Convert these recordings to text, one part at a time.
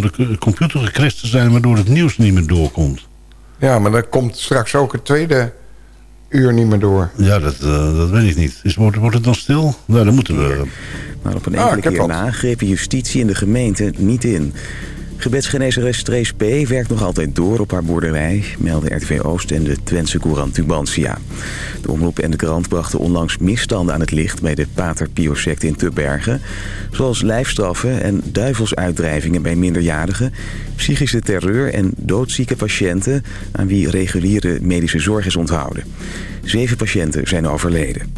door de computer gecrashed te zijn... waardoor het nieuws niet meer doorkomt. Ja, maar dan komt straks ook het tweede uur niet meer door. Ja, dat, uh, dat weet ik niet. Is, wordt, wordt het dan stil? Nou, dan moeten we... Maar op een ah, enkele keer na greep justitie in de gemeente niet in. Gebedsgenezeres Trace P. werkt nog altijd door op haar boerderij... melden RTV Oost en de Twentse courant Tubantia. De omroep en de krant brachten onlangs misstanden aan het licht... bij de Pater Pio-sect in Tubbergen. Zoals lijfstraffen en duivelsuitdrijvingen bij minderjarigen... psychische terreur en doodzieke patiënten... aan wie reguliere medische zorg is onthouden. Zeven patiënten zijn overleden.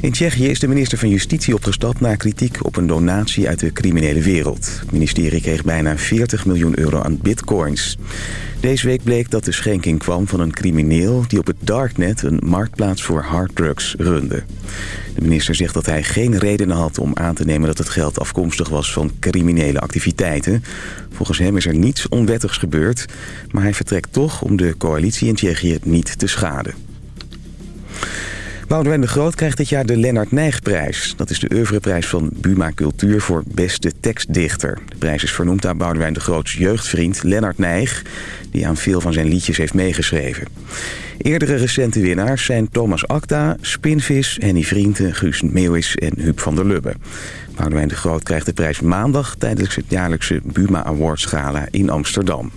In Tsjechië is de minister van Justitie opgestapt na kritiek op een donatie uit de criminele wereld. Het ministerie kreeg bijna 40 miljoen euro aan bitcoins. Deze week bleek dat de schenking kwam van een crimineel die op het darknet een marktplaats voor harddrugs runde. De minister zegt dat hij geen redenen had om aan te nemen dat het geld afkomstig was van criminele activiteiten. Volgens hem is er niets onwettigs gebeurd, maar hij vertrekt toch om de coalitie in Tsjechië niet te schaden. Boudewijn de Groot krijgt dit jaar de Lennart Nijgprijs. Dat is de oeuvreprijs van Buma Cultuur voor beste tekstdichter. De prijs is vernoemd naar Boudewijn de Groots jeugdvriend Lennart Nijg... die aan veel van zijn liedjes heeft meegeschreven. Eerdere recente winnaars zijn Thomas Acta, Spinvis, Henny Vrienden, Guus Meeuwis en Huub van der Lubbe. Boudewijn de Groot krijgt de prijs maandag tijdens het jaarlijkse Buma Awards Gala in Amsterdam.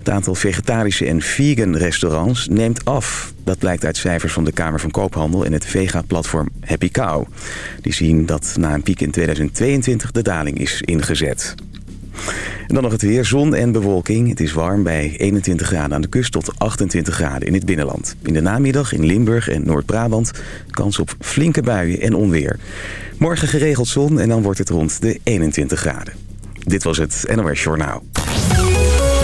Het aantal vegetarische en vegan restaurants neemt af. Dat blijkt uit cijfers van de Kamer van Koophandel en het vega-platform Happy Cow. Die zien dat na een piek in 2022 de daling is ingezet. En dan nog het weer, zon en bewolking. Het is warm bij 21 graden aan de kust tot 28 graden in het binnenland. In de namiddag in Limburg en Noord-Brabant kans op flinke buien en onweer. Morgen geregeld zon en dan wordt het rond de 21 graden. Dit was het NOS Journaal.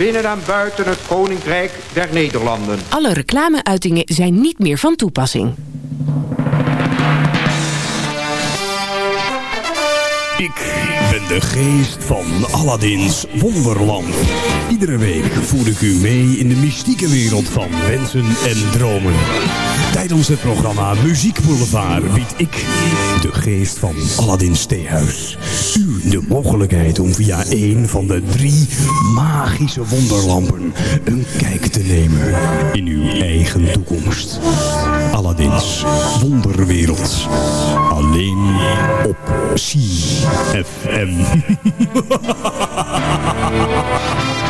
binnen en buiten het Koninkrijk der Nederlanden. Alle reclameuitingen zijn niet meer van toepassing. Ik ben de geest van Aladdin's Wonderland. Iedere week voer ik u mee in de mystieke wereld van wensen en dromen. Tijdens het programma Muziek Boulevard bied ik, de geest van Aladdin's Theehuis, u de mogelijkheid om via een van de drie magische wonderlampen een kijk te nemen in uw eigen toekomst. Aladdin's Wonderwereld. Alleen op CFM.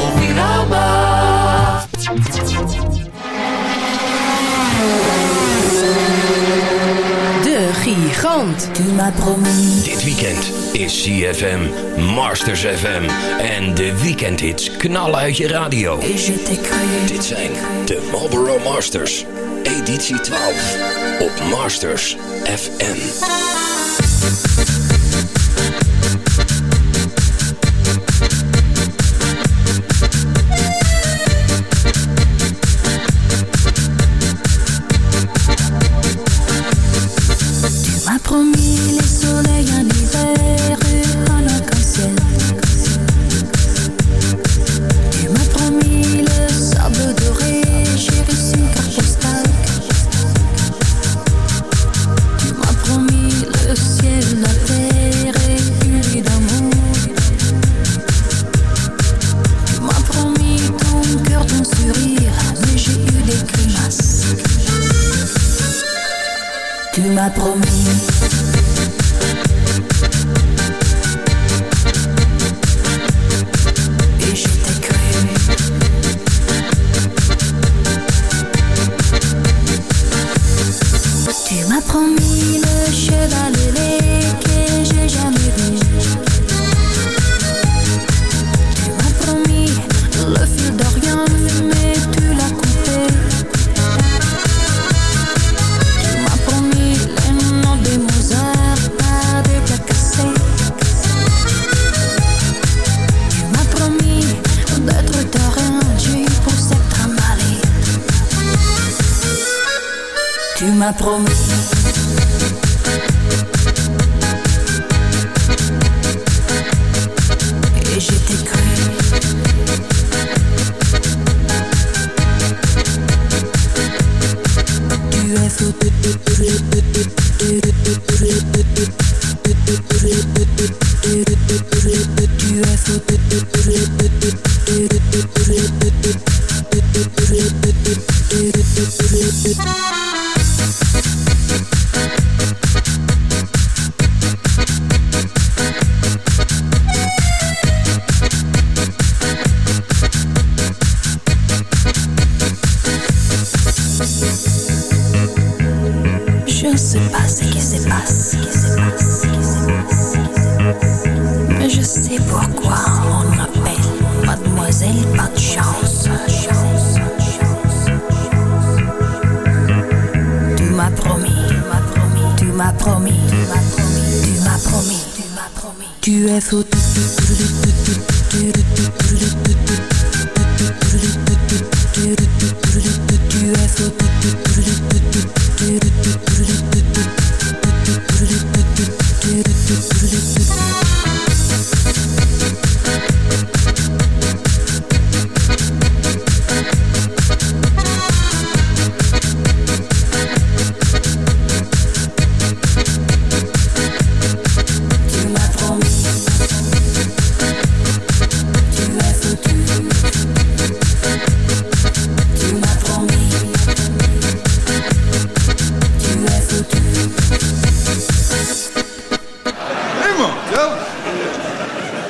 De Gigant. Dit weekend is CFM Masters FM. En de weekendhits knallen uit je radio. Dit zijn de Marlboro Masters. Editie 12 op Masters FM. M'as promis.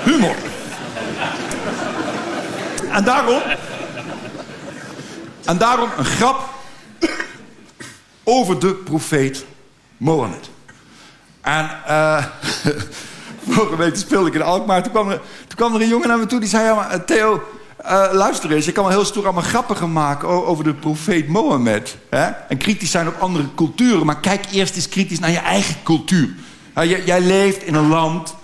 Humor. En daarom... En daarom een grap over de profeet Mohammed. En eh vorige week speelde ik in Alkmaar. Toen kwam, er, toen kwam er een jongen naar me toe die zei... Ja, eh, Theo, eh, luister eens. Je kan wel heel stoer allemaal grappen gaan maken over de profeet Mohammed. Hè? En kritisch zijn op andere culturen. Maar kijk eerst eens kritisch naar je eigen cultuur. Jij leeft in een land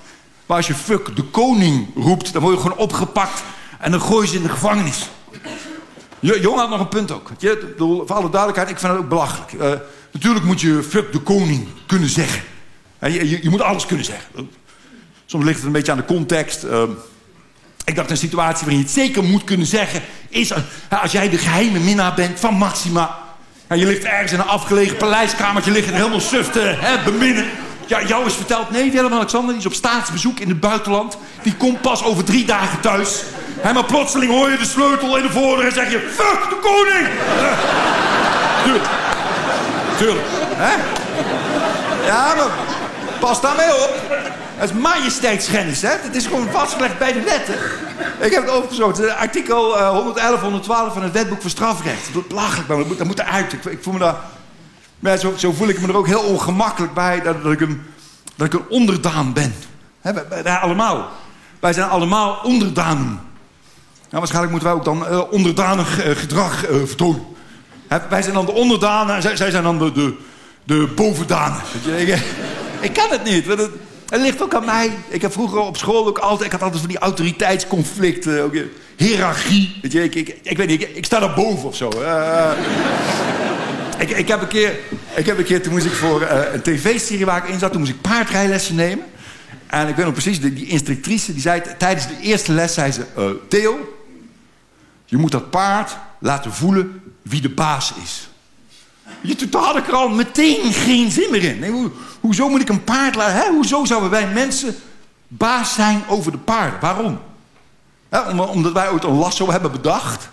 waar als je fuck de koning roept... dan word je gewoon opgepakt en dan gooi je ze in de gevangenis. Je, jongen had nog een punt ook. Je, voor alle duidelijkheid, ik vind het ook belachelijk. Eh, natuurlijk moet je fuck de koning kunnen zeggen. Je, je, je moet alles kunnen zeggen. Soms ligt het een beetje aan de context. Ehm, ik dacht een situatie waarin je het zeker moet kunnen zeggen... is eh, als jij de geheime minnaar bent van Maxima... en je ligt ergens in een afgelegen paleiskamertje... liggen helemaal suf te beminnen. Ja, jou is verteld, nee, Willem-Alexander die is op staatsbezoek in het buitenland. Die komt pas over drie dagen thuis. Maar plotseling hoor je de sleutel in de voordeur en zeg je... Fuck de koning! Eh, tuurlijk. Tuurlijk. Hè? Ja, maar pas daarmee op. Dat is majesteitsschennis, hè? Het is gewoon vastgelegd bij de wetten. Ik heb het opgezocht. Eh, Artikel eh, 111, 112 van het wetboek voor strafrecht. Dat belachelijk, maar dat moet, dat moet eruit. Ik, ik voel me daar... Maar zo, zo voel ik me er ook heel ongemakkelijk bij... dat, ik, een, dat ik een onderdaan ben. Hè, wij, allemaal. Wij zijn allemaal onderdanen. Nou, waarschijnlijk moeten wij ook dan eh, onderdanig eh, gedrag eh, vertonen. Wij zijn dan de onderdanen en zij, zij zijn dan de, de, de bovendanen. Je, ik, ik kan het niet. Het, het ligt ook aan mij. Ik heb vroeger op school ook altijd... Ik had altijd van die autoriteitsconflicten. Ook, hiërarchie. Weet je, ik, ik, ik weet niet, ik, ik sta daar boven of zo. Ik, ik, heb een keer, ik heb een keer, toen moest ik voor eh, een tv-serie waar ik in zat... toen moest ik paardrijlessen nemen. En ik weet nog precies, die, instructrice die zei... tijdens de eerste les zei ze... eh, Theo, je moet dat paard laten voelen wie de baas is. Je, toen had ik er al meteen geen zin meer in. Nee, hoe, hoezo moet ik een paard laten... Hè? Hoezo zouden wij mensen baas zijn over de paarden? Waarom? Omdat wij ooit een lasso hebben bedacht.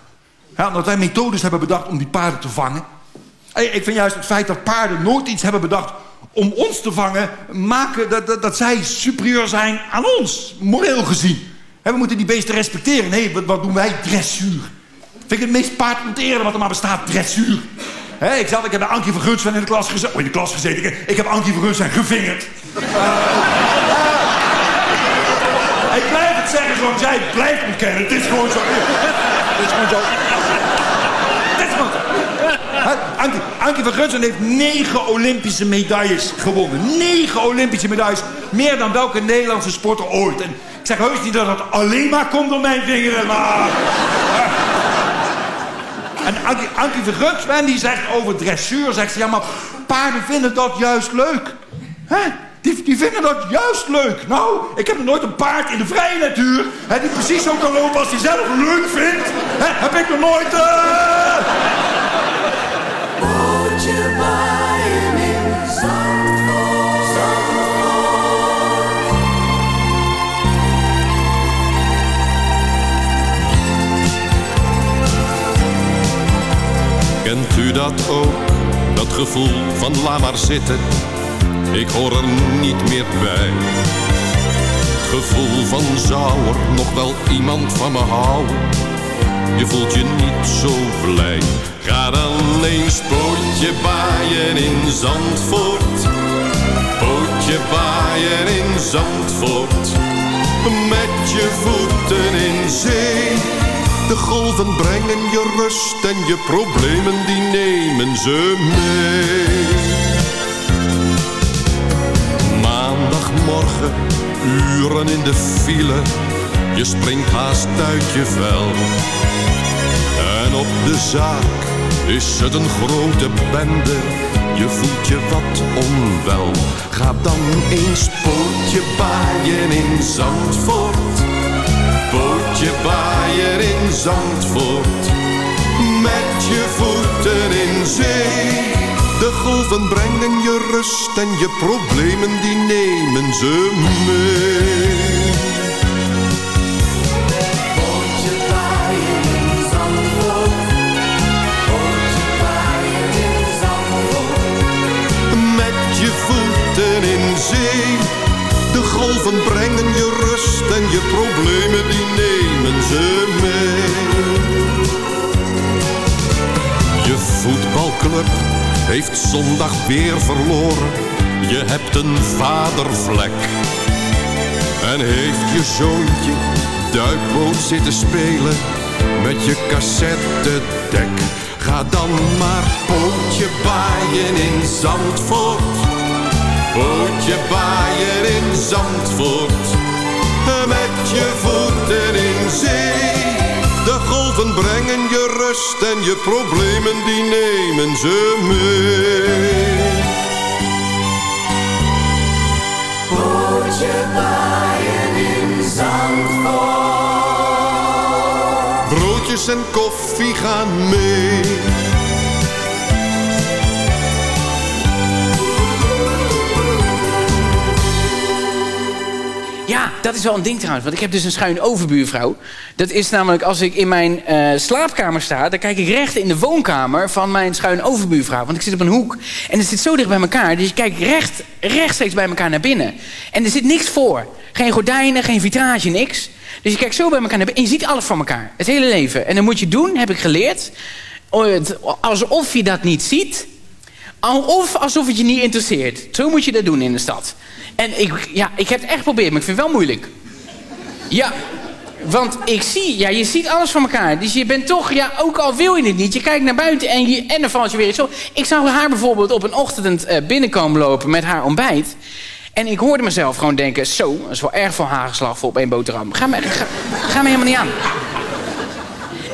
Omdat wij methodes hebben bedacht om die paarden te vangen. Ik vind juist het feit dat paarden nooit iets hebben bedacht om ons te vangen... maken dat, dat, dat zij superieur zijn aan ons, moreel gezien. We moeten die beesten respecteren. Nee, wat, wat doen wij? Dressuur. Vind ik het meest paardmonterende wat er maar bestaat, dressuur. Ik, zat, ik heb Ankie van Gunsven in de klas gezeten. Oh, in de klas gezeten. Ik, heb Ankie van Gunsven gevingerd. ik blijf het zeggen zoals jij het blijft ontkennen. Het is gewoon zo. Het is gewoon zo. Het is gewoon zo. Ankie, van Gunsven heeft negen Olympische medailles gewonnen. Negen Olympische medailles. Meer dan welke Nederlandse sporter ooit. En ik zeg heus niet dat het alleen maar komt door mijn vingeren, maar... En Ankie, Ankie van Gunsven die zegt over dressuur, zegt ze... Ja, maar paarden vinden dat juist leuk. Hè? Die, vinden dat juist leuk. Nou, ik heb nog nooit een paard in de vrije natuur... Hè, die precies zo kan lopen als hij zelf leuk vindt. Hè, heb ik nog nooit... Uh... Kent u dat ook, dat gevoel van laat maar zitten, ik hoor er niet meer bij. Het gevoel van zou er nog wel iemand van me houden, je voelt je niet zo blij. Ga dan eens pootje baaien in Zandvoort, pootje baaien in Zandvoort, met je voeten in zee. De golven brengen je rust en je problemen die nemen ze mee. Maandagmorgen, uren in de file, je springt haast uit je vel. En op de zaak is het een grote bende, je voelt je wat onwel. Ga dan eens pootje baaien in Zandvoort bootje baaien in Zandvoort. Met je voeten in zee. De golven brengen je rust en je problemen die nemen ze mee. Problemen die nemen ze mee. Je voetbalclub heeft zondag weer verloren. Je hebt een vadervlek. En heeft je zoontje duikboot zitten spelen met je cassettedek. Ga dan maar pootje baaien in Zandvoort Bootje baaien in Zandvoort. Met je voeten in zee. De golven brengen je rust en je problemen die nemen ze mee. Bootje baaien in Zandvoort. Broodjes en koffie gaan mee. Dat is wel een ding trouwens. Want ik heb dus een schuin overbuurvrouw. Dat is namelijk als ik in mijn eh, slaapkamer sta... dan kijk ik recht in de woonkamer van mijn schuin overbuurvrouw. Want ik zit op een hoek en het zit zo dicht bij elkaar. Dus je kijkt recht, rechtstreeks bij elkaar naar binnen. En er zit niks voor. Geen gordijnen, geen vitrage, niks. Dus je kijkt zo bij elkaar naar binnen en je ziet alles van elkaar. Het hele leven. En dan moet je doen, heb ik geleerd... alsof je dat niet ziet... of alsof het je niet interesseert. Zo moet je dat doen in de stad. En ik, ja, ik heb het echt geprobeerd, maar ik vind het wel moeilijk. Ja, want ik zie, ja, je ziet alles van elkaar. Dus je bent toch, ja, ook al wil je het niet. Je kijkt naar buiten en, je, en dan valt je weer iets op. Ik zag haar bijvoorbeeld op een ochtend uh, binnenkomen lopen met haar ontbijt. En ik hoorde mezelf gewoon denken, zo, dat is wel erg veel hagelslag voor op één boterham. Ga me, ga, ga me helemaal niet aan.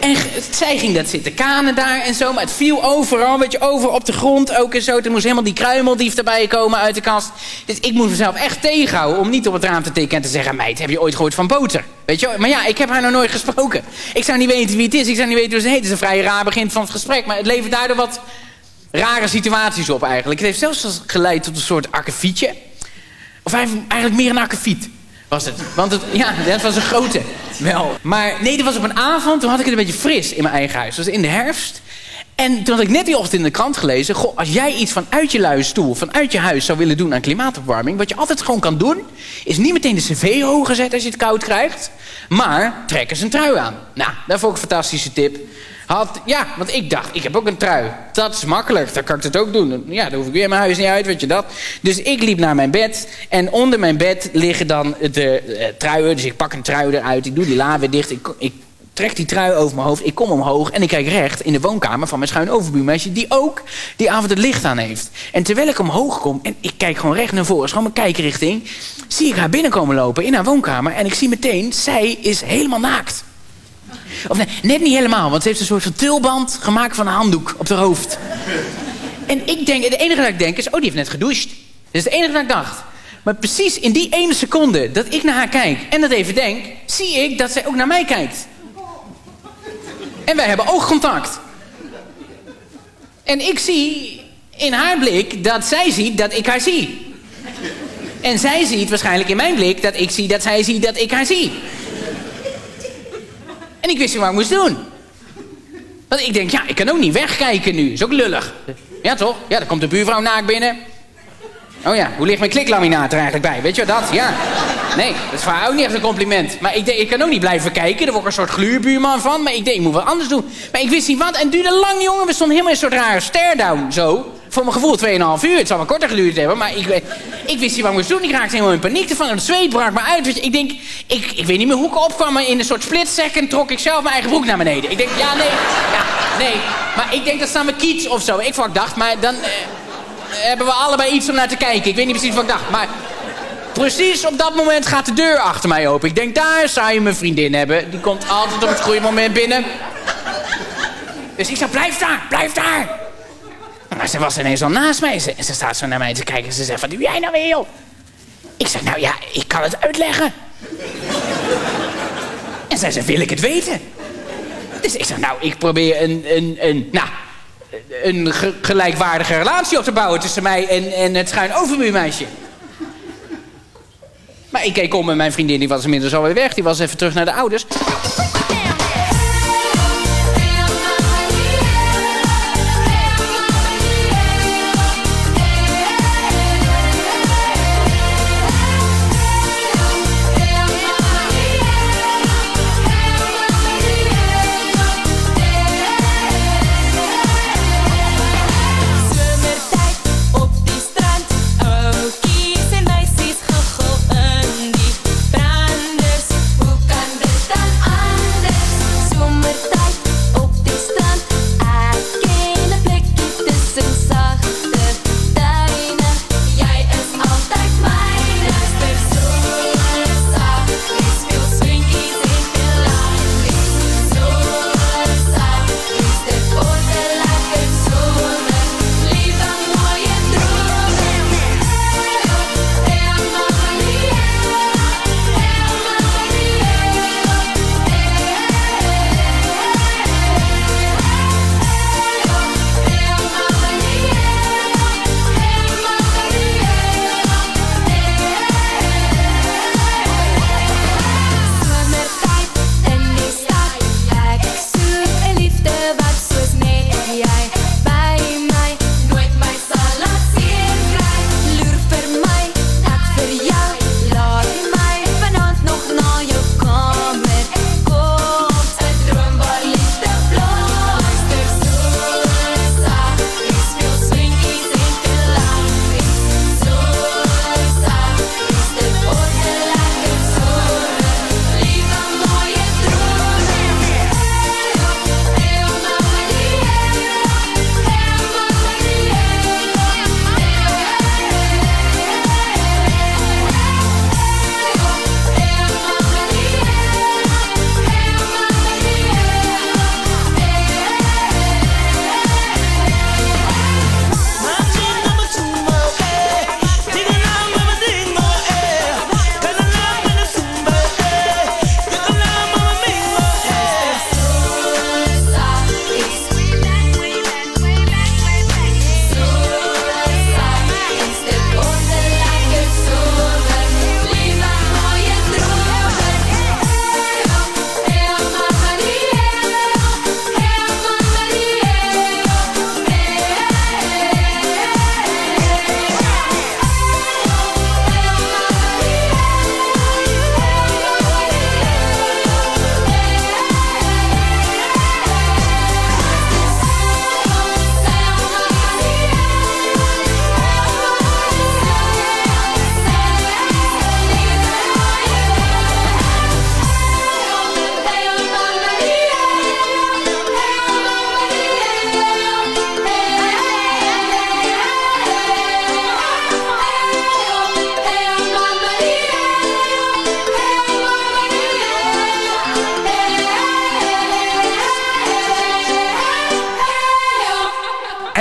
En zij ging dat zitten kanen daar en zo. Maar het viel overal, weet je, over op de grond ook en zo. Er moest helemaal die kruimeldief erbij komen uit de kast. Dus ik moest mezelf echt tegenhouden om niet op het raam te tikken en te zeggen... meid, heb je ooit gehoord van boter? Weet je, maar ja, ik heb haar nog nooit gesproken. Ik zou niet weten wie het is, ik zou niet weten hoe ze heet. Het is een vrij raar begin van het gesprek, maar het levert daardoor wat rare situaties op eigenlijk. Het heeft zelfs geleid tot een soort akkefietje. Of eigenlijk meer een akkefiet was het. Want het, ja, dat was een grote. Wel. Maar nee, dat was op een avond, toen had ik het een beetje fris in mijn eigen huis. Dat was in de herfst. En toen had ik net die ochtend in de krant gelezen... Goh, als jij iets vanuit je luie stoel, vanuit je huis zou willen doen aan klimaatopwarming... wat je altijd gewoon kan doen, is niet meteen de cv hoger zetten als je het koud krijgt... maar trek eens een trui aan. Nou, dat vond ik een fantastische tip. Ja, want ik dacht, ik heb ook een trui. Dat is makkelijk, dan kan ik dat ook doen. Ja, dan hoef ik weer mijn huis niet uit, weet je dat. Dus ik liep naar mijn bed en onder mijn bed liggen dan de eh, truien. Dus ik pak een trui eruit, ik doe die la weer dicht. Ik, ik trek die trui over mijn hoofd, ik kom omhoog... en ik kijk recht in de woonkamer van mijn schuin overbuurmeisje... die ook die avond het licht aan heeft. En terwijl ik omhoog kom en ik kijk gewoon recht naar voren... is gewoon mijn kijkrichting... zie ik haar binnenkomen lopen in haar woonkamer... en ik zie meteen, zij is helemaal naakt. Of nee, net niet helemaal, want ze heeft een soort van tulband gemaakt van een handdoek op haar hoofd. En ik denk, het enige dat ik denk is, oh, die heeft net gedoucht. Dat is het enige dat ik dacht. Maar precies in die ene seconde dat ik naar haar kijk en dat even denk... zie ik dat zij ook naar mij kijkt. En wij hebben oogcontact. En ik zie in haar blik dat zij ziet dat ik haar zie. En zij ziet waarschijnlijk in mijn blik dat ik zie dat zij ziet dat ik haar zie. En ik wist niet wat ik moest doen. Want ik denk, ja, ik kan ook niet wegkijken nu. Is ook lullig. Ja, toch? Ja, dan komt de buurvrouw naakt binnen. Oh ja, hoe ligt mijn kliklaminaat er eigenlijk bij? Weet je dat? Ja. Nee, dat is voor haar ook niet echt een compliment. Maar ik denk, ik kan ook niet blijven kijken. Er wordt een soort gluurbuurman van. Maar ik denk, ik moet wat anders doen. Maar ik wist niet wat. En het duurde lang, jongen. We stonden helemaal in een soort rare stare-down, zo. Voor mijn gevoel 2,5 uur. Het zal wel korter geduurd hebben. Maar ik, ik wist niet wat ik moest doen. Ik raakte helemaal in paniek ervan. Het zweet brak me uit. Ik denk, ik, ik weet niet meer hoe ik opkwam. Maar in een soort split second trok ik zelf mijn eigen broek naar beneden. Ik denk, ja, nee. Ja, nee. Maar ik denk, dat staan we kiets of zo. Ik vak dacht, maar dan... Eh, hebben we allebei iets om naar te kijken. Ik weet niet precies wat ik dacht, maar... Precies op dat moment gaat de deur achter mij open. Ik denk, daar zou je mijn vriendin hebben. Die komt altijd op het goede moment binnen. Dus ik zeg, blijf daar, blijf daar. Maar ze was ineens al naast mij. Ze, ze staat zo naar mij te kijken. En ze zegt, wat doe jij nou weer, joh? Ik zeg, nou ja, ik kan het uitleggen. En zij zei, wil ik het weten? Dus ik zeg, nou, ik probeer een, een, een nou, een ge gelijkwaardige relatie op te bouwen tussen mij en, en het schuin overbuurmeisje. Maar ik keek om en mijn vriendin die was inmiddels alweer weg. Die was even terug naar de ouders.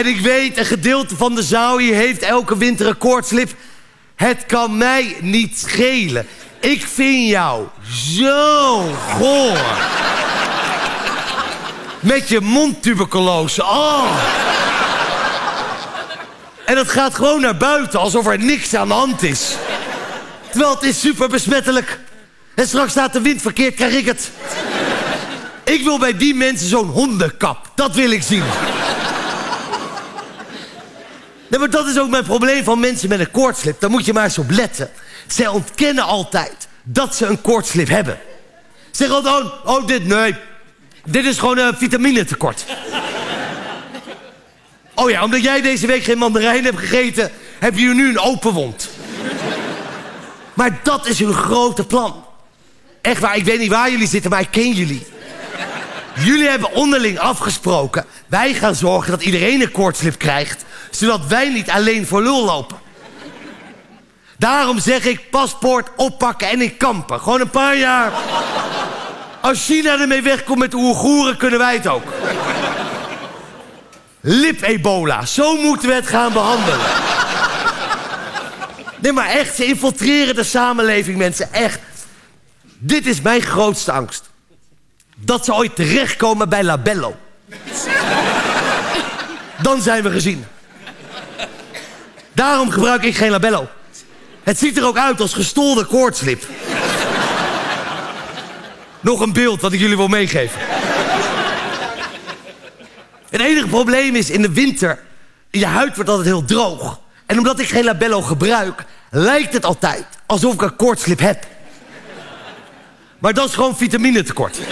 En ik weet, een gedeelte van de zaal hier heeft elke winter een koortslip. Het kan mij niet schelen. Ik vind jou zo goor. Met je mondtuberculose. Oh. En dat gaat gewoon naar buiten, alsof er niks aan de hand is. Terwijl het is super besmettelijk. En straks staat de wind verkeerd, krijg ik het. Ik wil bij die mensen zo'n hondenkap. Dat wil ik zien. Nee, maar dat is ook mijn probleem van mensen met een koortslip. Daar moet je maar eens op letten. Zij ontkennen altijd dat ze een koortslip hebben. Ze zeggen altijd, oh, dit, nee. Dit is gewoon een vitaminetekort. Oh ja, omdat jij deze week geen mandarijn hebt gegeten... heb je nu een open wond. Maar dat is hun grote plan. Echt waar, ik weet niet waar jullie zitten, maar ik ken jullie. Jullie hebben onderling afgesproken... wij gaan zorgen dat iedereen een koortslip krijgt... zodat wij niet alleen voor lul lopen. Daarom zeg ik paspoort oppakken en in kampen. Gewoon een paar jaar. Als China ermee wegkomt met de Oeigoeren, kunnen wij het ook. Lip-ebola, zo moeten we het gaan behandelen. Nee, maar echt, ze infiltreren de samenleving, mensen. Echt. Dit is mijn grootste angst. Dat ze ooit terechtkomen bij Labello. Dan zijn we gezien. Daarom gebruik ik geen Labello. Het ziet er ook uit als gestolde koortslip. Nog een beeld wat ik jullie wil meegeven. Het enige probleem is in de winter... je huid wordt altijd heel droog. En omdat ik geen labello gebruik... lijkt het altijd alsof ik een koortslip heb. Maar dat is gewoon vitaminetekort. Dus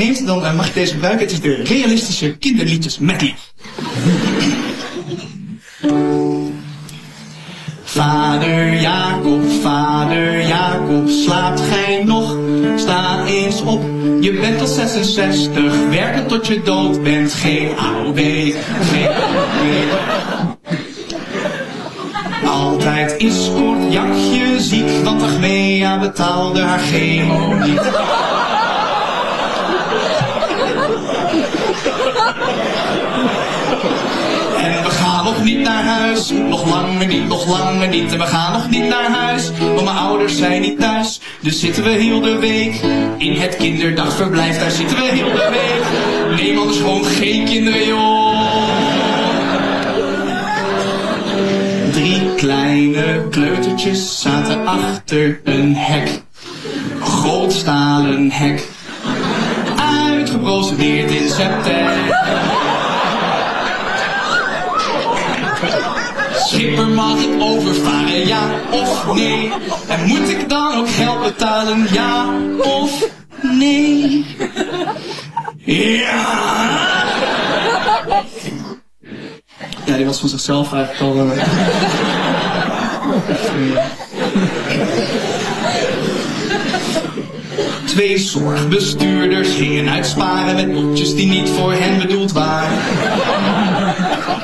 neemt, dan uh, mag je deze gebruiken. Het is de realistische kinderliedjes medley. Vader Jacob, vader Jacob. Slaapt gij nog? Sta eens op. Je bent al 66, werken tot je dood bent. Geen AOW. Altijd is kort jakje ziek, want Achmea betaalde haar chemo niet. En we gaan nog naar huis, nog langer niet, nog langer niet. En we gaan nog niet naar huis, want mijn ouders zijn niet thuis. Dus zitten we heel de week in het kinderdagverblijf. Daar zitten we heel de week. Neem anders gewoon geen kinderen, joh. Drie kleine kleutertjes zaten achter een hek. Groot stalen hek. Uitgeprocedeerd in september. Schipper, mag ik overvaren, ja of nee? En moet ik dan ook geld betalen, ja of nee? Ja! Ja, die was van zichzelf eigenlijk al... Twee zorgbestuurders gingen uitsparen met notjes die niet voor hen bedoeld waren.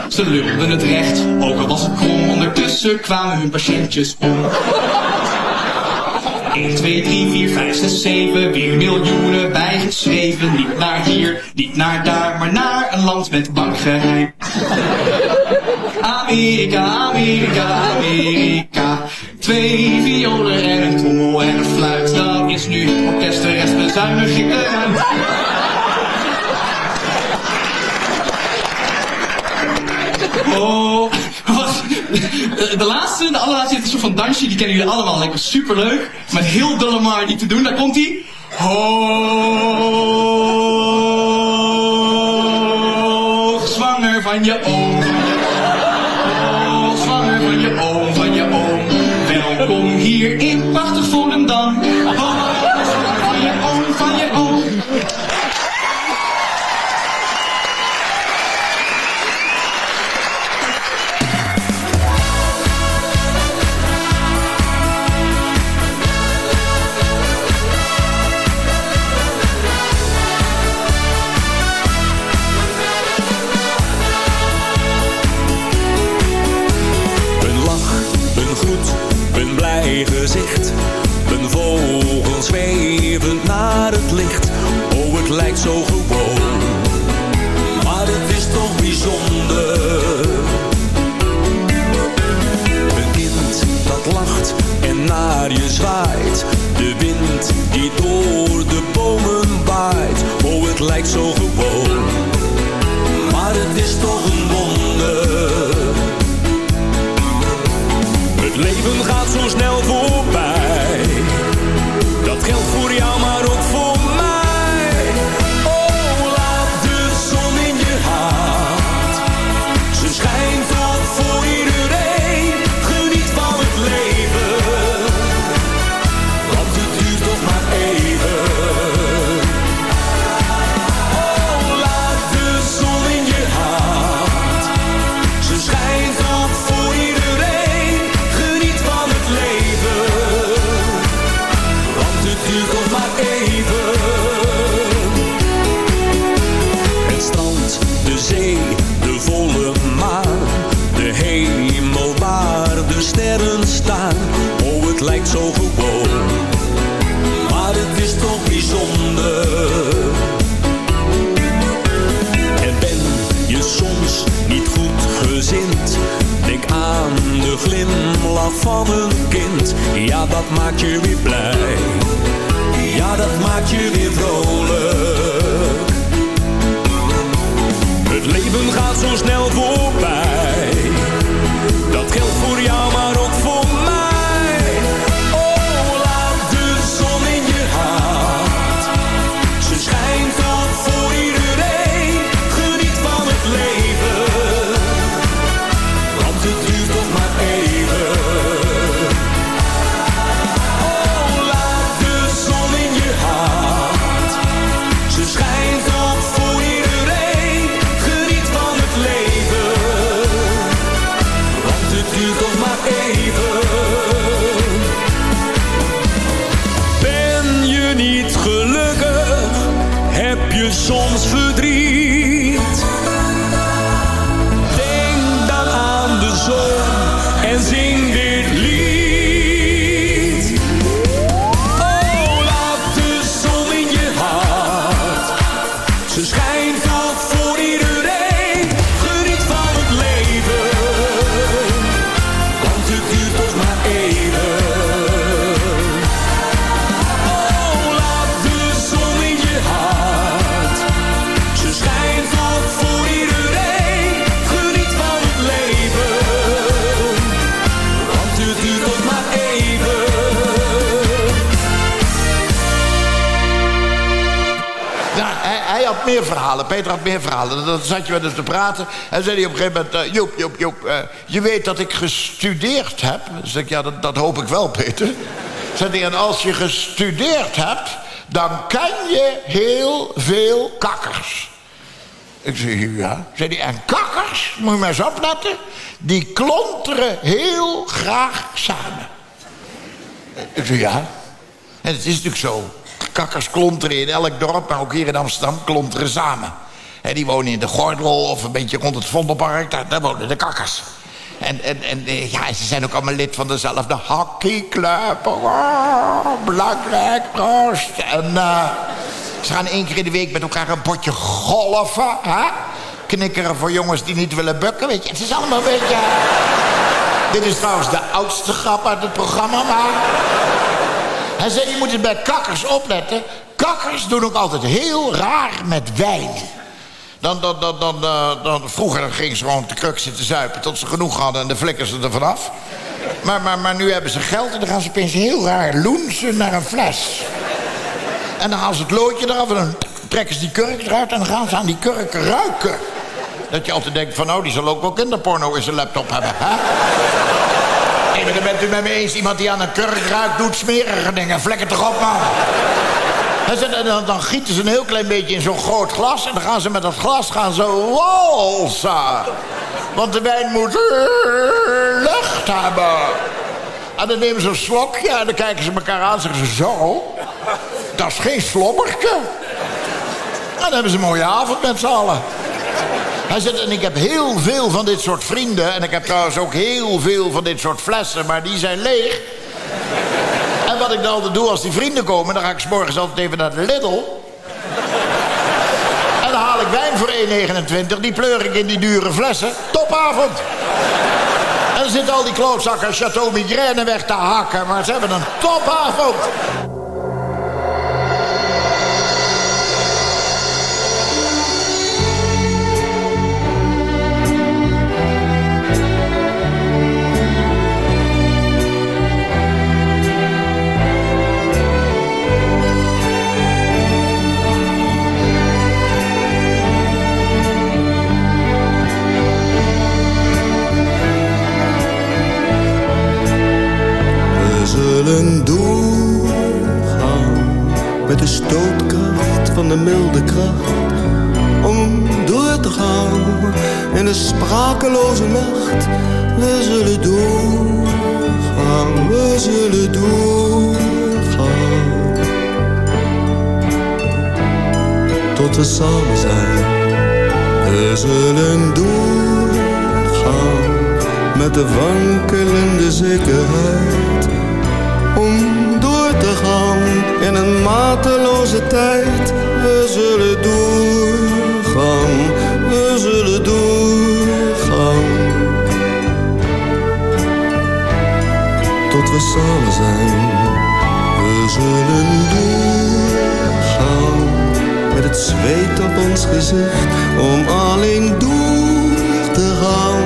Ze lulden het recht, ook al was het krom. Ondertussen kwamen hun patiëntjes om. 1, 2, 3, 4, 5, 6, 7, weer miljoenen bijgeschreven. Niet naar hier, niet naar daar, maar naar een land met bankgeheim. Amerika, Amerika, Amerika. Twee violen en een trommel en een fluit. Dat is nu het orkest, de rest bezuinig ik eruit. Oh? De laatste, de allerlaatste, is een soort van dansje, die kennen jullie allemaal. Me superleuk. Met heel Dolomar niet te doen, daar komt hij. Hoog, zwanger van je oom. Peter had meer verhalen. Dan zat je met hem te praten. En zei hij op een gegeven moment... eh, Joep, Joep, Joep, eh, je weet dat ik gestudeerd heb. Dan zeg ik, ja, dat, hoop ik wel, Peter. Zei hij, en als je gestudeerd hebt... dan ken je heel veel kakkers. Ik zeg, ja. Zei hij, en kakkers, moet je maar eens opletten... die klonteren heel graag samen. Ik zeg, ja. En het is natuurlijk zo. Kakkers klonteren in elk dorp, maar ook hier in Amsterdam klonteren samen. En die wonen in de Gordel of een beetje rond het Vondelpark. Daar, daar wonen de kakkers. En, en, en eh, ja, ze zijn ook allemaal lid van dezelfde hockeyclub. Oh, belangrijk. En eh, ze gaan één keer in de week met elkaar een potje golven. Hè? Knikkeren voor jongens die niet willen bukken. Weet je, het is allemaal een beetje... Dit is trouwens de oudste grap uit het programma, maar... Hij zei, je moet het bij kakkers opletten. Kakkers doen ook altijd heel raar met wijn. Dan, dan, dan, dan, eh, dan, vroeger gingen ze gewoon te kruk zitten zuipen... tot ze genoeg hadden en dan flikken ze er vanaf. Maar, maar, maar nu hebben ze geld en dan gaan ze opeens heel raar loensen naar een fles. En dan halen ze het loodje eraf en dan trekken ze die kurk eruit... en dan gaan ze aan die kurk ruiken. Dat je altijd denkt van, nou, die zal ook wel kinderporno in zijn laptop hebben, hè? Nee, maar dan bent u met me eens. Iemand die aan een kurk ruikt, doet smerige dingen. Vlekken toch op, man. En dan, dan gieten ze een heel klein beetje in zo'n groot glas... en dan gaan ze met dat glas gaan ze walsen. Want de wijn moet lucht hebben. En dan nemen ze een slokje en dan kijken ze elkaar aan en zeggen ze... zo, dat is geen slobbertje. En dan hebben ze een mooie avond met z'n allen. Hij zegt, en ik heb heel veel van dit soort vrienden... en ik heb trouwens ook heel veel van dit soort flessen... maar die zijn leeg. En wat ik dan altijd doe als die vrienden komen... dan ga ik morgens altijd even naar de Lidl... en dan haal ik wijn voor 1,29... die pleur ik in die dure flessen. Topavond! En dan zitten al die klootzakken Chateau Migraine weg te hakken... maar ze hebben een topavond! Zijn. We zullen doorgaan met de wankelende zekerheid om door te gaan in een mateloze tijd. Om alleen door te gaan.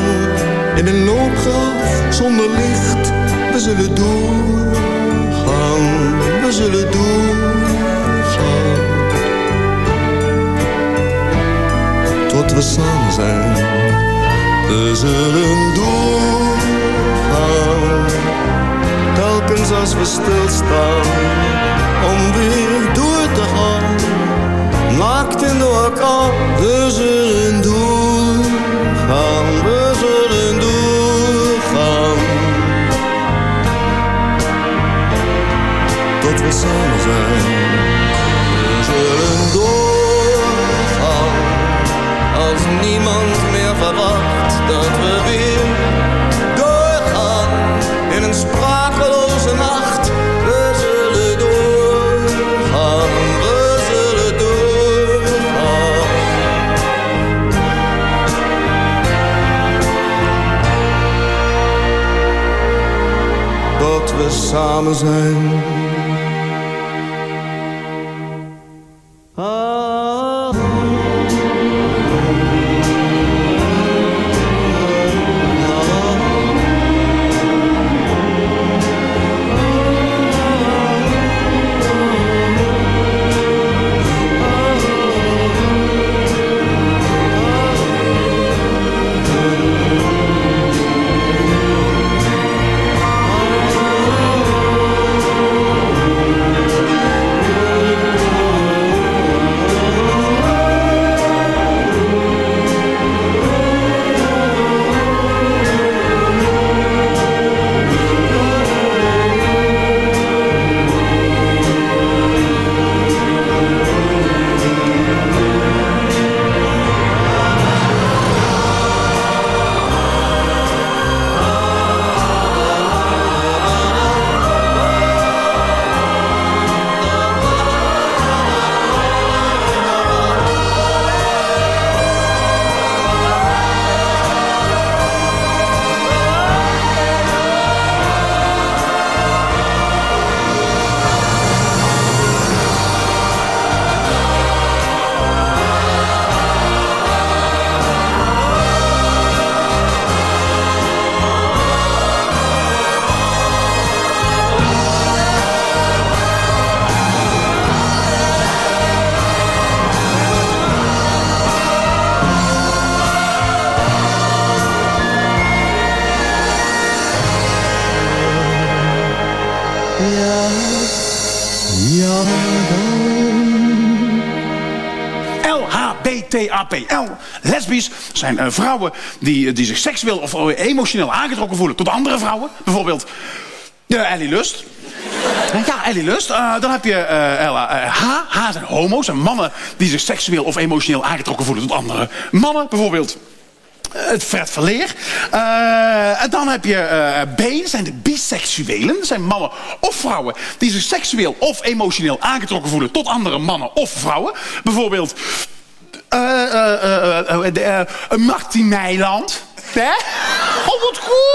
In een loopgraaf zonder licht, we zullen doorgaan, we zullen doorgaan. Tot we samen zijn, we zullen doorgaan. Telkens als we stilstaan, om weer door te gaan. Niemand meer verwacht dat we weer samen zijn. Zijn eh, vrouwen die, die zich seksueel of eh, emotioneel aangetrokken voelen tot andere vrouwen. Bijvoorbeeld uh, Ellie Lust. Ja, Ellie Lust. Uh, dan heb je uh, Ella, uh, H. H zijn homo's en mannen die zich seksueel of emotioneel aangetrokken voelen tot andere mannen. Bijvoorbeeld het Fred Verleer. en dan heb je B, dat zijn de biseksuelen. Dat zijn mannen of vrouwen die zich seksueel of emotioneel aangetrokken voelen tot andere mannen of vrouwen. Bijvoorbeeld Martin Meiland. Hè? Oh, wat goed!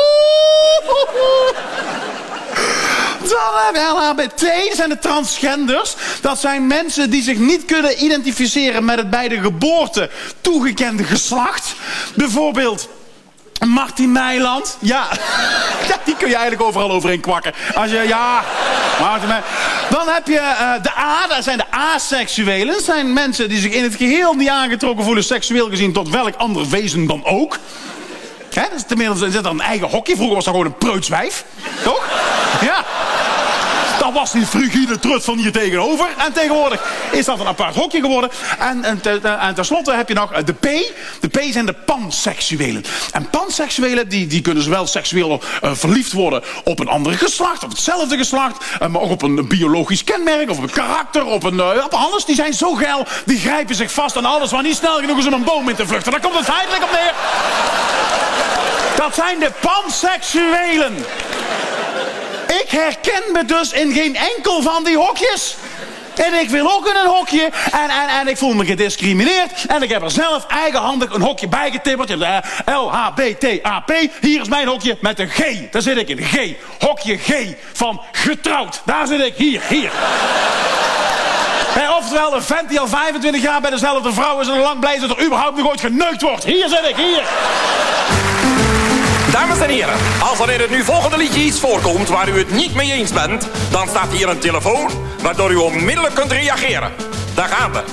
Dan hebben we LHBT, zijn de transgenders. Dat zijn mensen die zich niet kunnen identificeren met het bij de geboorte toegekende geslacht. Bijvoorbeeld Martin Meiland. Ja. die kun je eigenlijk overal overheen kwakken. Als je, ja, Martin Meiland. Dan heb je uh, de A, dat zijn de aseksuelen. Dat zijn mensen die zich in het geheel niet aangetrokken voelen, seksueel gezien, tot welk ander wezen dan ook. Hè, dat is tenminste zit dan een eigen hokje. Vroeger was dat gewoon een preutswijf. Toch? Ja. Dat was die frigide trut van hier tegenover. En tegenwoordig is dat een apart hokje geworden. En, en, te, en tenslotte heb je nog de P. De P zijn de panseksuelen. En panseksuelen die, die kunnen zowel seksueel uh, verliefd worden op een andere geslacht. Op hetzelfde geslacht. Uh, maar ook op een biologisch kenmerk. Of op een karakter. Op, een, op alles. Die zijn zo geil. Die grijpen zich vast aan alles waar niet snel genoeg is om een boom in te vluchten. Daar komt het feitelijk op neer. Dat zijn de panseksuelen. Herken me dus in geen enkel van die hokjes. En ik wil ook in een hokje. En, en, en ik voel me gediscrimineerd. En ik heb er zelf eigenhandig een hokje bij getipperd. L-H-B-T-A-P. Hier is mijn hokje met een G. Daar zit ik in. G. Hokje G van getrouwd. Daar zit ik. Hier, hier. Hey, oftewel, een vent die al 25 jaar bij dezelfde vrouw is... en lang blij is dat er überhaupt nog ooit geneukt wordt. Hier zit ik, hier. Dames en heren, als er in het nu volgende liedje iets voorkomt waar u het niet mee eens bent, dan staat hier een telefoon waardoor u onmiddellijk kunt reageren. Daar gaan we.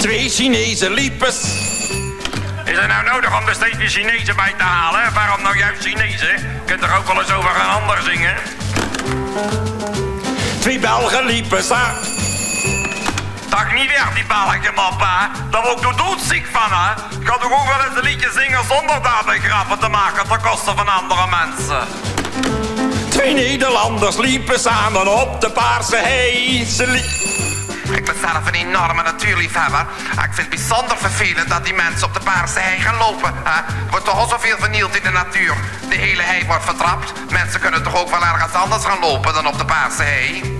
Twee Chinezen liepen. Is het nou nodig om er steeds weer Chinezen bij te halen? Waarom nou juist Chinezen? Je kunt toch ook wel eens over een ander zingen? Twee Belgen liepen samen. Dag niet weer, die Belgen mappa. Daar word ik toch doodziek van, hè? Ik kan toch ook wel eens een liedje zingen zonder daarbij grappen te maken ten koste van andere mensen. Twee Nederlanders liepen samen op de paarse hei. Ik ben zelf een enorme natuurliefhebber. En ik vind het bijzonder vervelend dat die mensen op de paarse hei gaan lopen. hè. Er wordt toch al zoveel vernield in de natuur. De hele hei wordt vertrapt. Mensen kunnen toch ook wel ergens anders gaan lopen dan op de paarse hei?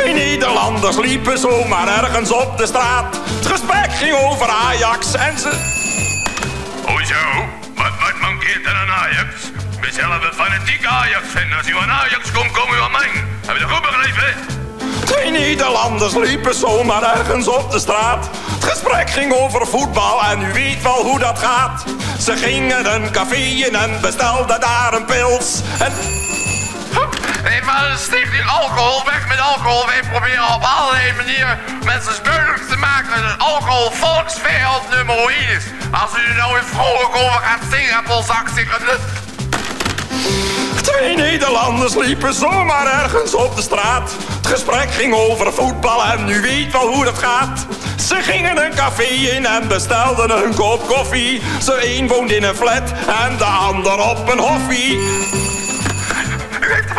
Twee Nederlanders liepen zomaar ergens op de straat. Het gesprek ging over Ajax en ze... Hoezo? Wat, wat mankeert er aan Ajax? Ben zelf een fanatiek Ajax-fan. Als u aan Ajax komt, kom u aan mij. Heb je dat goed begrepen? Twee Nederlanders liepen zomaar ergens op de straat. Het gesprek ging over voetbal en u weet wel hoe dat gaat. Ze gingen een café in en bestelden daar een pils. En Nee, maar stichting alcohol, weg met alcohol. Wij proberen op allerlei manieren mensen duidelijk te maken dat alcohol volksvijand nummer 1 is. Als u er nou eens vrolijk over gaat zingen op onze. Twee Nederlanders liepen zomaar ergens op de straat. Het gesprek ging over voetbal en u weet wel hoe dat gaat. Ze gingen een café in en bestelden een kop koffie. Ze een woonde in een flat en de ander op een hoffie.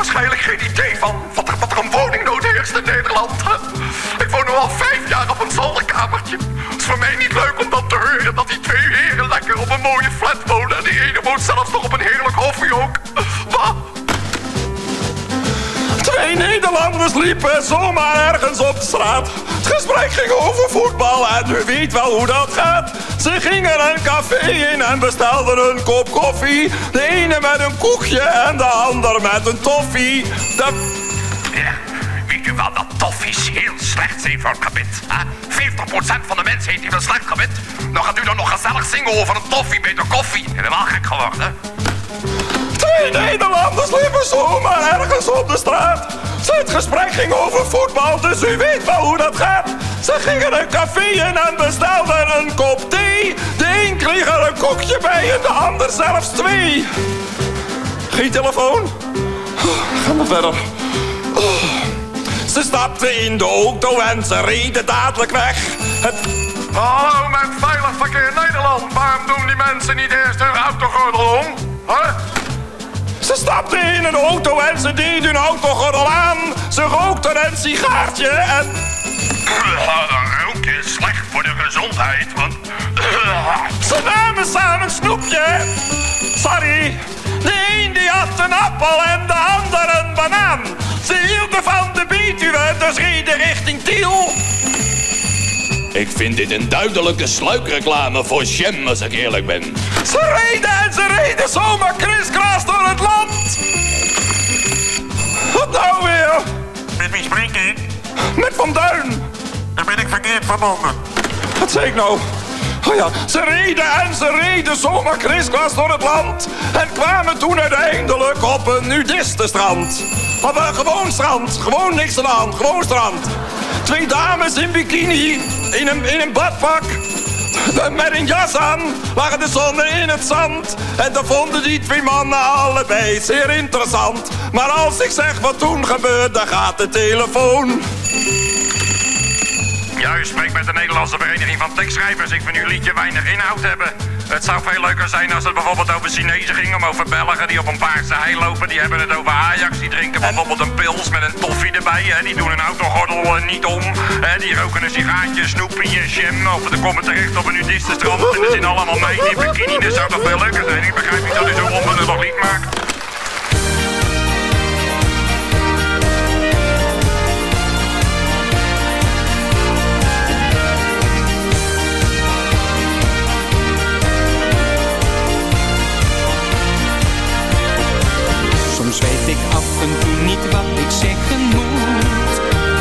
Waarschijnlijk geen idee van wat er, wat er een woningnood heerst in Nederland. Ik woon nu al vijf jaar op een zolderkamertje. Het is voor mij niet leuk om dan te horen dat die twee heren lekker op een mooie flat wonen. En die ene woont zelfs nog op een heerlijk hoffie ook. Wat? Twee Nederlanders liepen zomaar ergens op de straat. Het gesprek ging over voetbal en u weet wel hoe dat gaat. Ze gingen een café in en bestelden een kop koffie. De ene met een koekje en de ander met een toffee. Dat... Ja, weet u wel dat toffies heel slecht zijn voor het gebit? Hè? 40% van de mensen heeft een slecht gebit. Dan gaat u dan nog gezellig zingen over een toffie beter koffie. Helemaal gek geworden. Twee Nederlanders liepen zomaar ergens op de straat. Het gesprek ging over voetbal, dus u weet wel hoe dat gaat. Ze gingen een café in en bestelden een kop thee. De een kreeg er een koekje bij en de ander zelfs twee. Geen telefoon? Gaan we verder. Ze stapten in de auto en ze reden dadelijk weg. Het... Hallo, met Veilig Verkeer Nederland. Waarom doen die mensen niet eerst hun autogordel om? Huh? Ze stapten in een auto en ze deden hun autogordel aan. Ze rookten een sigaartje en... Roken is slecht voor de gezondheid, want... Ze namen samen een snoepje. Sorry. De een die had een appel en de ander een banaan. Ze hielden van de Betuwe, dus reden richting Tiel. Ik vind dit een duidelijke sluikreclame voor Shem, als ik eerlijk ben. Ze reden en ze reden zomaar kriskras door het land. Wat nou weer? Met wie spreek ik? Met Van Duin. Dan ben ik verkeerd verbonden. Wat zei ik nou? Oh ja, ze reden en ze reden zomaar kriskras door het land. En kwamen toen uiteindelijk op een nudistenstrand. Op een gewoon strand, gewoon niks aan de hand, gewoon strand. Twee dames in bikini, in een, in een badpak. Met een jas aan, lagen de zon in het zand. En dan vonden die twee mannen allebei zeer interessant. Maar als ik zeg wat toen gebeurde, dan gaat de telefoon. Ja, u spreekt met de Nederlandse Vereniging van Tekstschrijvers. Ik vind uw liedje weinig inhoud hebben. Het zou veel leuker zijn als het bijvoorbeeld over Chinezen ging... om over Belgen die op een paarse hei lopen. Die hebben het over Ajax. Die drinken bijvoorbeeld een pils met een toffie erbij. Hè. Die doen een autogordel eh, niet om. Hè. Die roken een sigaartje, snoepie en jam. Of ze komen terecht op een nudistenstrand. En er zijn allemaal meiden in bikini. Dat zou toch veel leuker zijn? Ik begrijp niet dat u zo'n onbenullig lied maakt. Niet wat ik zeggen moet.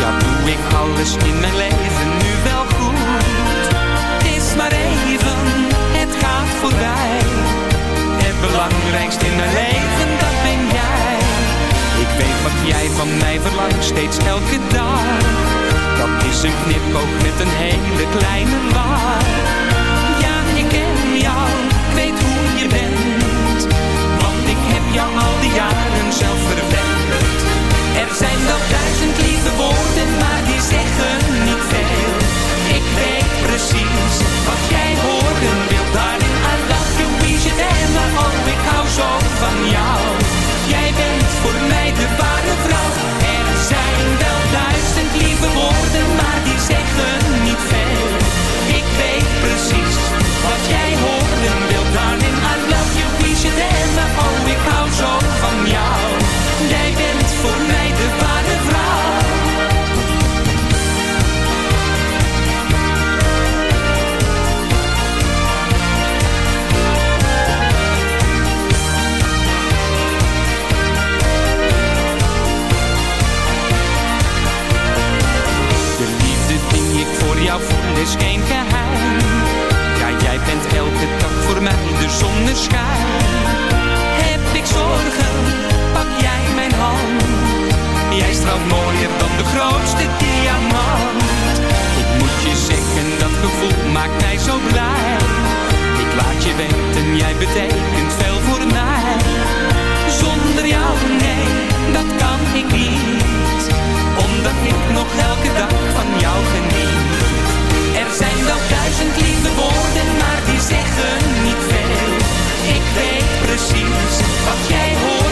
Ja, doe ik alles in mijn leven nu wel goed? Het is maar even, het gaat voorbij. Het belangrijkste in mijn leven, dat ben jij. Ik weet wat jij van mij verlangt, steeds elke dag. Dat is een knipoog met een hele kleine lach. Weet Straalt mooier dan de grootste diamant. Ik moet je zeggen, dat gevoel maakt mij zo blij. Ik laat je weten, jij betekent veel voor mij. Zonder jou, nee, dat kan ik niet. Omdat ik nog elke dag van jou geniet. Er zijn wel duizend lieve woorden, maar die zeggen niet veel. Ik weet precies wat jij horen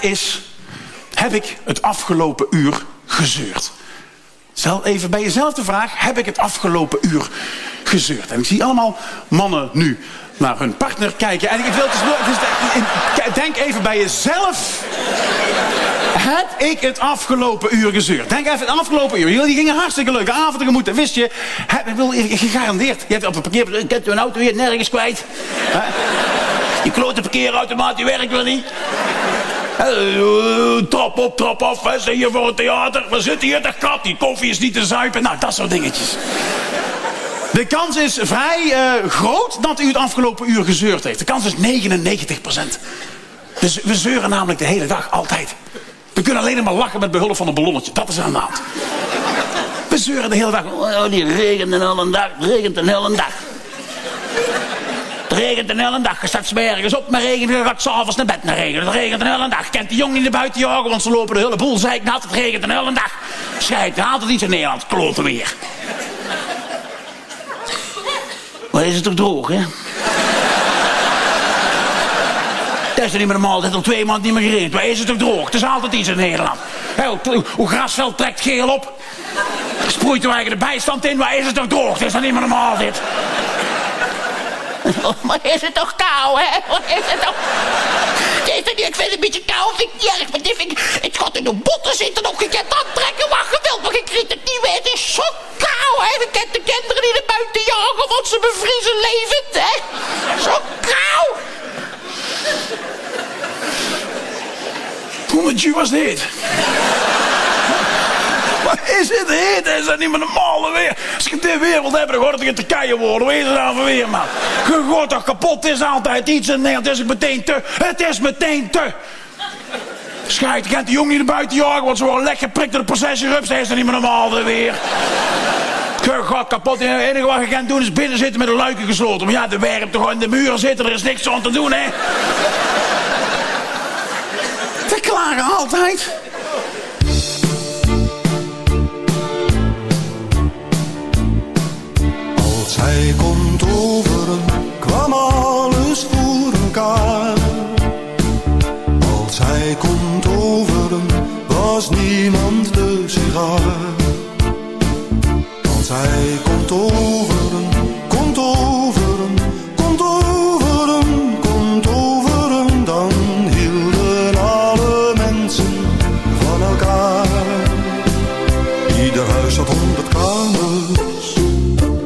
is, heb ik het afgelopen uur gezeurd? Stel even bij jezelf de vraag, heb ik het afgelopen uur gezeurd? En ik zie allemaal mannen nu naar hun partner kijken. En ik wil dus, dus, denk even bij jezelf. Heb ik het afgelopen uur gezeurd? Denk even het afgelopen uur. Jullie gingen hartstikke leuke avond tegemoet. Dat wist je. Heb, ik gegarandeerd. Je hebt op het parkeerplaats... Ik heb een auto hier nergens kwijt. Die klote parkeerautomaat die werkt wel niet. Uh, trap op, trap af. Hè. Zijn hier voor het theater? We zitten hier te kat. Die koffie is niet te zuipen. Nou, dat soort dingetjes. De kans is vrij uh, groot dat u het afgelopen uur gezeurd heeft. De kans is 99% Dus we zeuren namelijk de hele dag, altijd. We kunnen alleen maar lachen met behulp van een ballonnetje. Dat is aan de hand. We zeuren de hele dag. Oh, die regent een hele dag. Regent een hele dag. Regent een hele dag. Je staat ergens op met regen. Je gaat s'avonds naar bed naar regen. Het regent een hele dag. Kent die jongen niet naar buiten jagen, want ze lopen de hele boel. Zei ik nat. Het regent een hele dag. Schijt, haalt het iets in Nederland. Kloten weer. Maar is het toch droog, hè? Dat is er niet meer normaal. Het heeft al twee maanden niet meer geregend. Maar is het toch droog? Het is altijd iets in Nederland. Hoe, grasveld trekt geel op. Sproeit er eigenlijk de bijstand in. Maar is het toch droog? Het is dan niet meer normaal, dit. Oh, maar is het toch kou, hè? Is het toch... Het niet, ik vind het een beetje kou, vind ik niet erg. Maar dit vind ik... Ik ga in de botten zitten, nog gekend aantrekken. Wat geweld, maar ik het niet meer. Het is zo kou, hè? Je kent de kinderen die naar buiten jagen, want ze bevriezen levend, hè? Zo kou. Hoe je was dit? Is het heet? Is dat niet meer normaal weer? Als je dit wereld hebt, dan wordt het in Turkije worden. Wees het nou weer, man. Je toch kapot? Is altijd iets in Nederland. Het is meteen te. Het is meteen te. Schijt, je kent die jongen naar buiten jagen, want ze worden lekker prikt door de processie rups. Dat is dat niet meer normaal weer. Gaat kapot. Het enige wat je kan doen is binnen zitten met de luiken gesloten. Maar ja, de werp toch in de muren zitten. Er is niks aan te doen, hè. We klagen altijd. Hij komt overen, kwam alles voor elkaar. Als hij komt overen, was niemand de sigaar. Als hij komt overen, komt overen, komt overen, komt overen, dan hielden alle mensen van elkaar. Ieder huis had honderd kamers,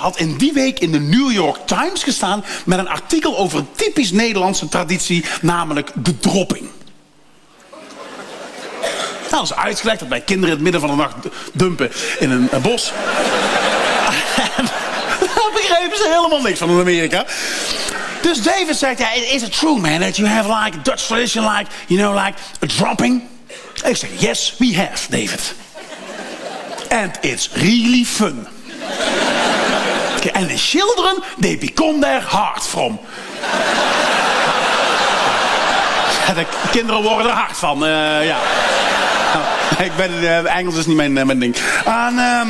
had in die week in de New York Times gestaan... met een artikel over een typisch Nederlandse traditie... namelijk de dropping. Nou, dat is uitgelegd dat bij kinderen in het midden van de nacht dumpen in een, bos. Daar begrepen ze helemaal niks van in Amerika. Dus David zegt, ja, is it true man that you have like a Dutch tradition like, you know, like a dropping? Ik zeg, yes, we have, David. And it's really fun. And the children, they become their heart from. De kinderen worden er hard van, eh, ja. Nou, ik ben, eh, Engels is niet mijn, eh, mijn ding. En, ehm,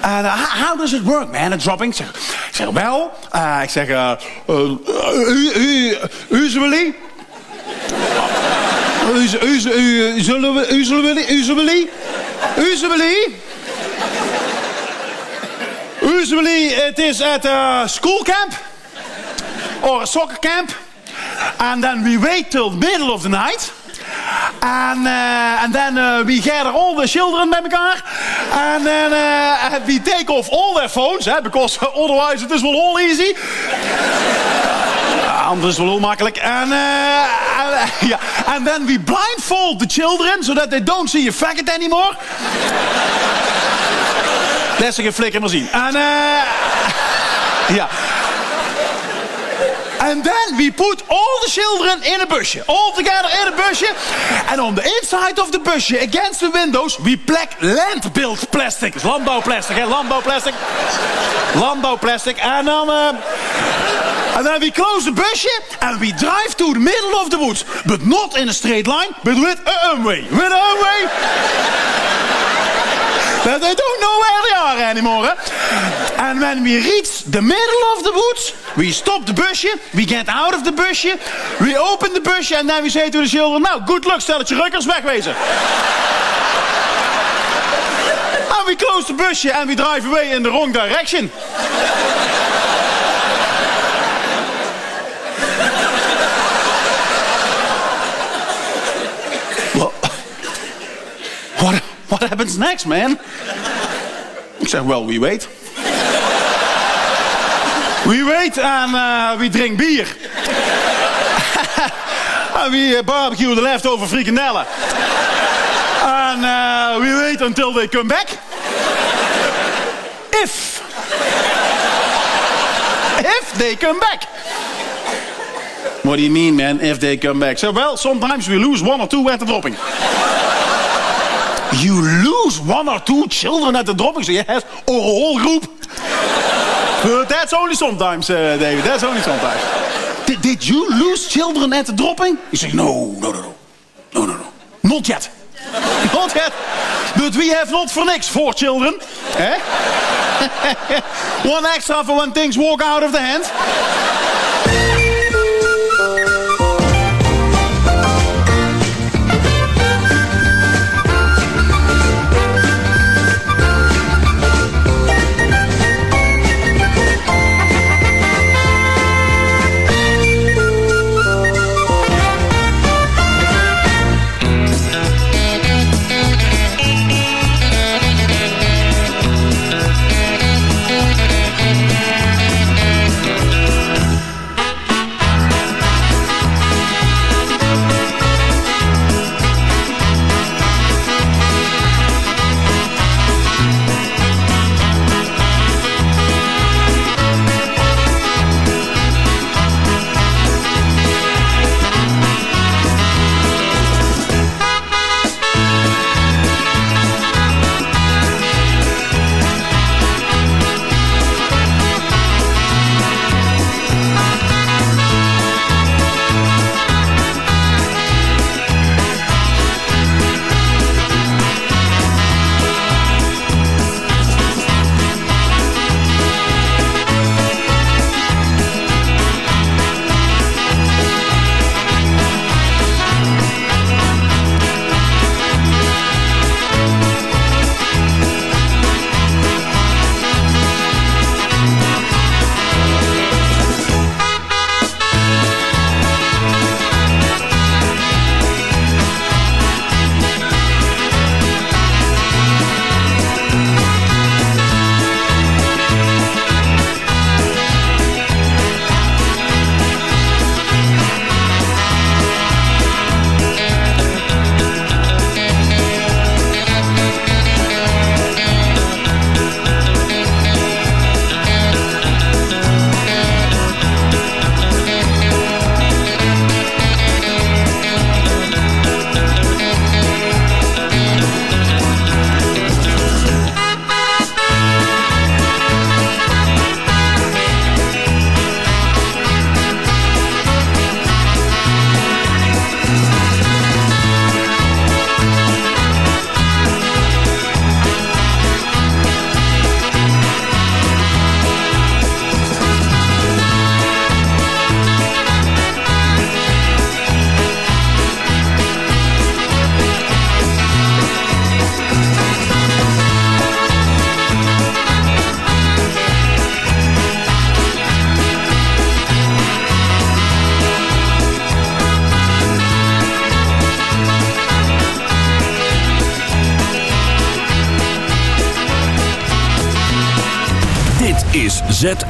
en, eh, how- does it work, man, a dropping? Ik zeg, wel, ik zeg, usually... Us- us- u- Zullen we, usually, usually, usually... Usually it is at a school camp or a soccer camp, and then we wait till middle of the night. And, uh, and then uh, we gather all the children bij elkaar. And then uh, we take off all their phones, because otherwise it is well all easy. Anders wel heel makkelijk. And, uh, yeah. and then we blindfold the children so that they don't see a faggot anymore. Laat flikker meer zien. En, eh ja. And then we put all the children in a busje. All together in a busje. And on the inside of the busje, against the windows, we plak landbuild plastic. Dus landbouwplastic, hè? Landbouwplastic. Landbouwplastic. En dan... eh And then we close the busje and we drive to the middle of the woods. But not in a straight line, but with a way. With a way. That they don't know where they are anymore. And when we reach the middle of the woods, we stop the busje, we get out of the busje, we open the busje, and then we say to the children, nou, good luck, stelletje rukkers, wegwezen. and we close the busje and we drive away in the wrong direction. Well, what, happens next, man? Ik zeg, well, we wait. We wait en uh, we drink bier. en we uh, barbecue the leftover frikandellen. En uh, we wait until they come back. If. If they come back. What do you mean, man, if they come back? So, well, sometimes we lose one or two at the dropping. You lose one or two children at the dropping? So, yes, or a whole group. Uh, that's only sometimes, uh, David. That's only sometimes. Did, did you lose children at the dropping? He said, no, no, no, no. No, no, no. Not yet. Not yet. But we have not for niks four children. Eh? One extra for when things walk out of the hand.